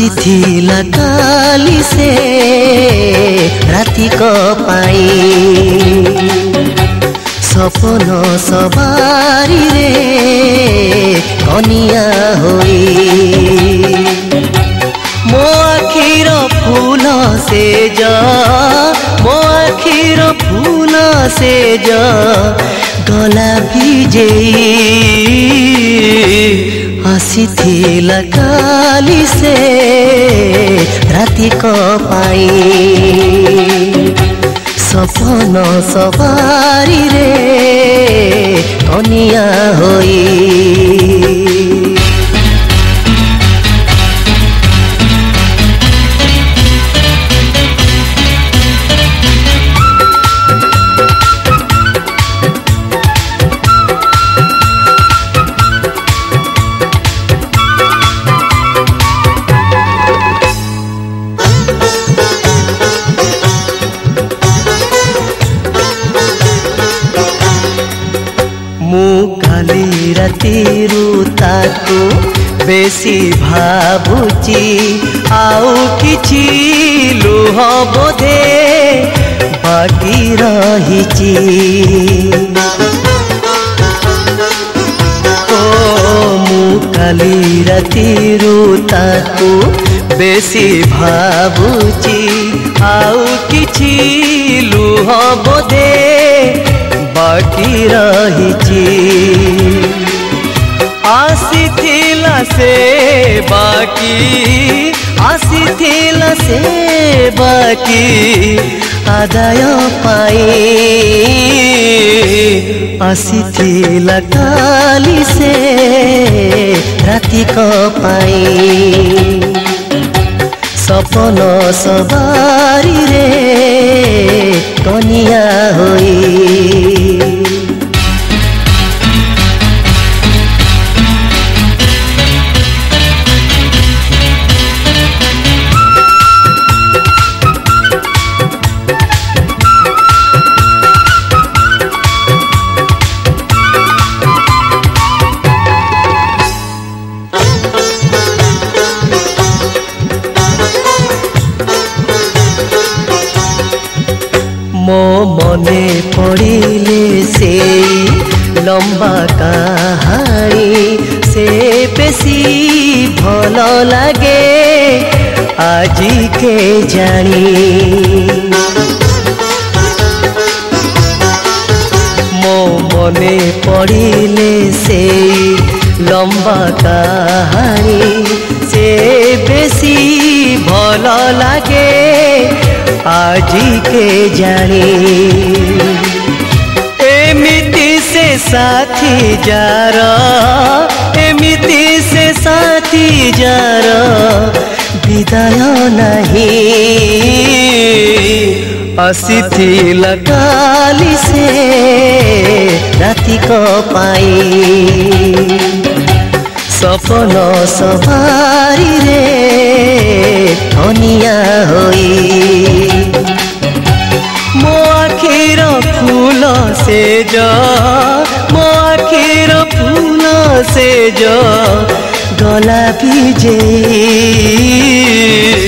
ଆସିଥିଲା କାଲି ସେ ରାତିକ ପାଇଁ ସପନ ସବାରିରେ କନିଆ ହୋଇ ମୋ ଆଖିର ଫୁଲ ସେ ଯ ମୋ ଆଖିର ଫୁଲ ସେ ଯ ଗଲା ଭିଜେଇ ଆସିଥିଲା କାଲି ସେ ରାତିକ ପାଇଁ ସପନ ସବାରିରେ ରାତିରୁ ତାକୁ ବେଶୀ ଭାବୁଛି ଆଉ କିଛି ଲୁହ ବୋଧେ ବାକି ରହିଛି ଓ ମୁଁ କାଲି ରାତିରୁ ତାକୁ বেশি ভাবুছি আউ কিছি লুহ বোধে বাকি রহিছি से बाकी आसी से बाकी आदाय पाए आसी थिल काली से राति को पाए सपन सवारी মনে পড়িলে সেই লম্বা কাহানি সে বেশি ভাল লাগে আজিকে জানি মো মনে পড়িলে সেই লম্বা কাহানি সে বেশি ভাল লাগে आज के जाने एमिति से साथी जा रमिति से साथी जा रिदाय नहीं लगाली से राति को पाई सपन सवारी ସେଜ ମୋ ଆଖିର ଫୁଲ ସେଜ ଗଲା ଭିଜେଇ